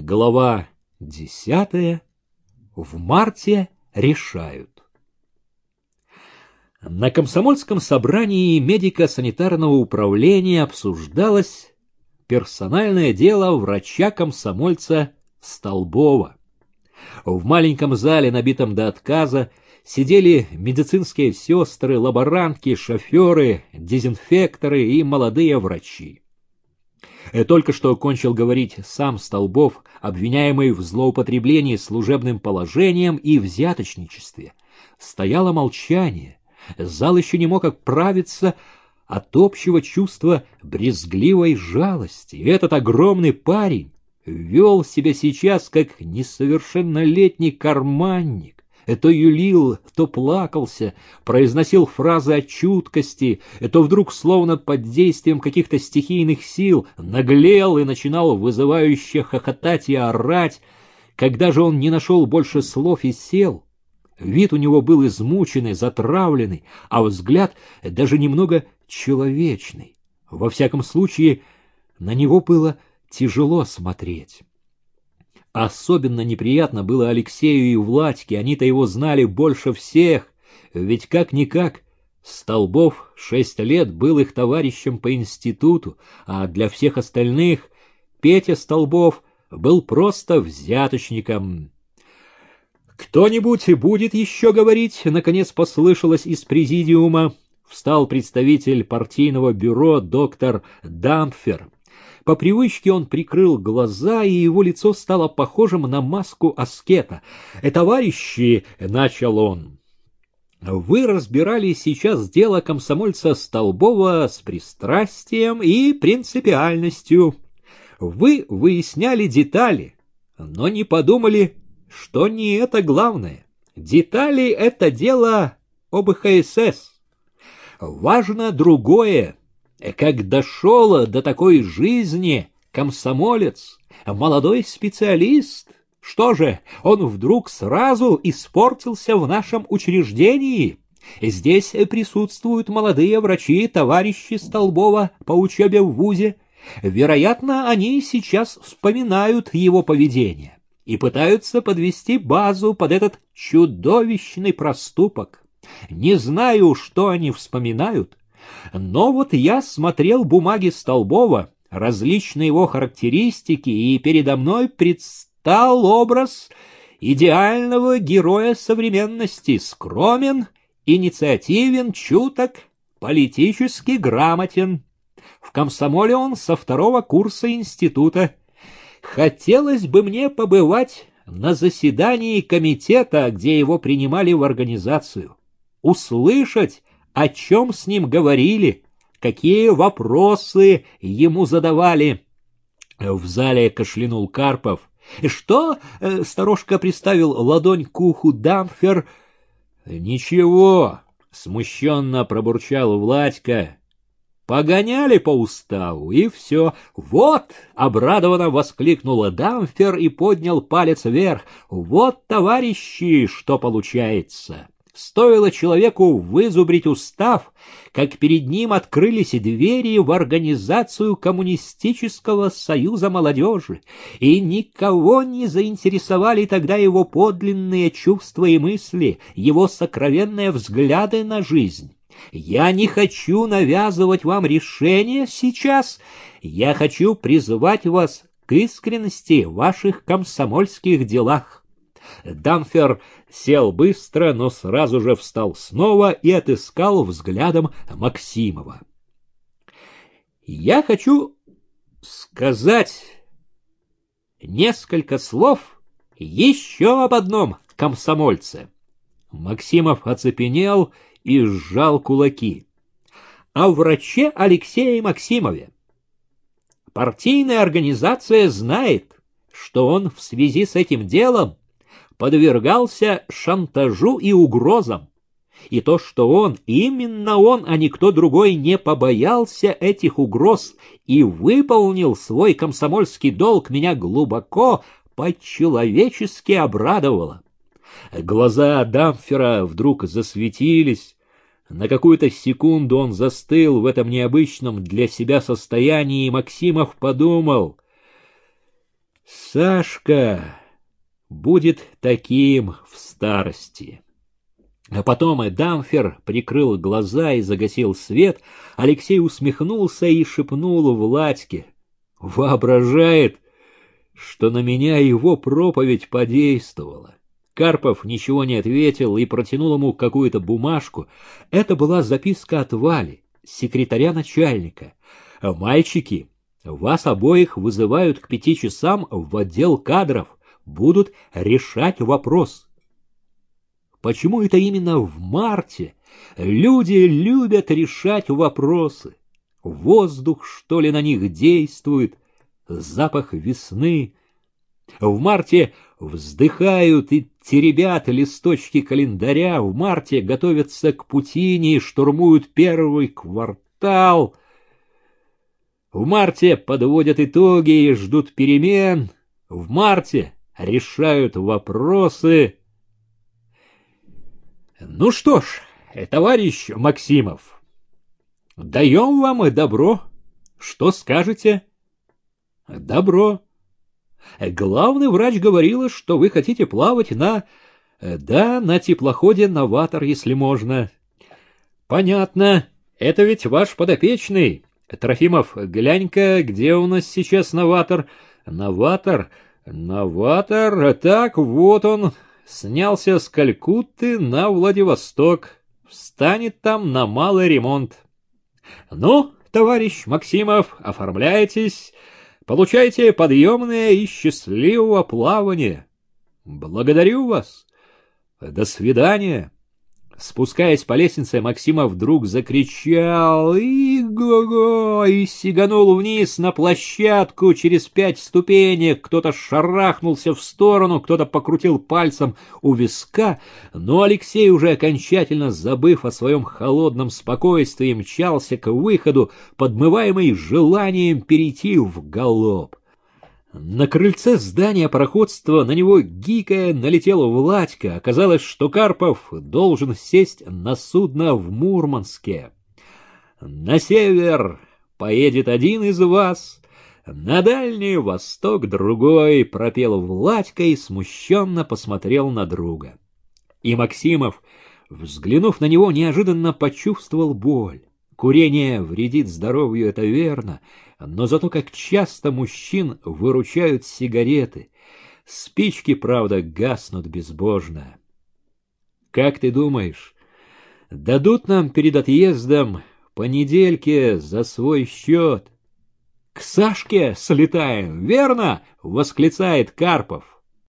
Глава десятая. В марте решают. На комсомольском собрании медико-санитарного управления обсуждалось персональное дело врача-комсомольца Столбова. В маленьком зале, набитом до отказа, сидели медицинские сестры, лаборантки, шоферы, дезинфекторы и молодые врачи. Э, только что кончил говорить сам Столбов, обвиняемый в злоупотреблении служебным положением и взяточничестве. Стояло молчание. Зал еще не мог оправиться от общего чувства брезгливой жалости. Этот огромный парень вел себя сейчас как несовершеннолетний карманник то юлил, то плакался, произносил фразы о чуткости, то вдруг, словно под действием каких-то стихийных сил, наглел и начинал вызывающе хохотать и орать. Когда же он не нашел больше слов и сел, вид у него был измученный, затравленный, а взгляд даже немного человечный. Во всяком случае, на него было тяжело смотреть. Особенно неприятно было Алексею и Владьке, они-то его знали больше всех, ведь как-никак Столбов шесть лет был их товарищем по институту, а для всех остальных Петя Столбов был просто взяточником. «Кто-нибудь будет еще говорить?» — наконец послышалось из президиума. Встал представитель партийного бюро доктор Дамфер. По привычке он прикрыл глаза, и его лицо стало похожим на маску аскета. «Э, «Товарищи!» — начал он. «Вы разбирали сейчас дело комсомольца Столбова с пристрастием и принципиальностью. Вы выясняли детали, но не подумали, что не это главное. Детали — это дело об ХСС. Важно другое как дошел до такой жизни комсомолец, молодой специалист. Что же, он вдруг сразу испортился в нашем учреждении? Здесь присутствуют молодые врачи, товарищи Столбова по учебе в ВУЗе. Вероятно, они сейчас вспоминают его поведение и пытаются подвести базу под этот чудовищный проступок. Не знаю, что они вспоминают, но вот я смотрел бумаги Столбова, различные его характеристики, и передо мной предстал образ идеального героя современности, скромен, инициативен, чуток, политически грамотен. В комсомоле он со второго курса института. Хотелось бы мне побывать на заседании комитета, где его принимали в организацию, услышать о чем с ним говорили, какие вопросы ему задавали. В зале кашлянул Карпов. «Что?» — сторожка приставил ладонь к уху Дамфер. «Ничего», — смущенно пробурчал Владька. «Погоняли по уставу, и все. Вот!» — обрадованно воскликнула Дамфер и поднял палец вверх. «Вот, товарищи, что получается!» Стоило человеку вызубрить устав, как перед ним открылись двери в организацию Коммунистического союза молодежи, и никого не заинтересовали тогда его подлинные чувства и мысли, его сокровенные взгляды на жизнь. Я не хочу навязывать вам решение сейчас, я хочу призывать вас к искренности в ваших комсомольских делах. Дамфер сел быстро, но сразу же встал снова и отыскал взглядом Максимова. «Я хочу сказать несколько слов еще об одном комсомольце». Максимов оцепенел и сжал кулаки. «О враче Алексее Максимове. Партийная организация знает, что он в связи с этим делом подвергался шантажу и угрозам. И то, что он, именно он, а никто другой, не побоялся этих угроз и выполнил свой комсомольский долг, меня глубоко по-человечески обрадовало. Глаза Дамфера вдруг засветились. На какую-то секунду он застыл в этом необычном для себя состоянии, и Максимов подумал — Сашка будет таким в старости. А потом и Дамфер прикрыл глаза и загасил свет. Алексей усмехнулся и шепнул Владьке. Воображает, что на меня его проповедь подействовала. Карпов ничего не ответил и протянул ему какую-то бумажку. Это была записка от Вали, секретаря начальника. «Мальчики, вас обоих вызывают к пяти часам в отдел кадров. Будут решать вопрос». Почему это именно в марте люди любят решать вопросы? Воздух, что ли, на них действует, запах весны. В марте вздыхают и теребят листочки календаря, в марте готовятся к путине и штурмуют первый квартал. В марте подводят итоги и ждут перемен, в марте решают вопросы, ну что ж, товарищ Максимов, даем вам и добро. Что скажете? Добро. Главный врач говорила, что вы хотите плавать на... Да, на теплоходе «Новатор», если можно. Понятно. Это ведь ваш подопечный. Трофимов, глянь-ка, где у нас сейчас «Новатор»? «Новатор»? «Новатор»? Так, вот он, снялся с Калькутты на Владивосток, встанет там на малый ремонт. Ну, товарищ Максимов, оформляйтесь, получайте подъемное и счастливого плавания. Благодарю вас. До свидания. Спускаясь по лестнице, Максима вдруг закричал «И-го-го!» и сиганул вниз на площадку через пять ступенек. Кто-то шарахнулся в сторону, кто-то покрутил пальцем у виска, но Алексей, уже окончательно забыв о своем холодном спокойствии, мчался к выходу, подмываемый желанием перейти в галоп. На крыльце здания пароходства на него гикая налетела Владька. Оказалось, что Карпов должен сесть на судно в Мурманске. На север поедет один из вас, на дальний восток другой, пропел Владька и смущенно посмотрел на друга. И Максимов, взглянув на него, неожиданно почувствовал боль. Курение вредит здоровью, это верно, но зато как часто мужчин выручают сигареты. Спички, правда, гаснут безбожно. Как ты думаешь, дадут нам перед отъездом по недельке за свой счет? К Сашке слетаем, верно? — восклицает Карпов.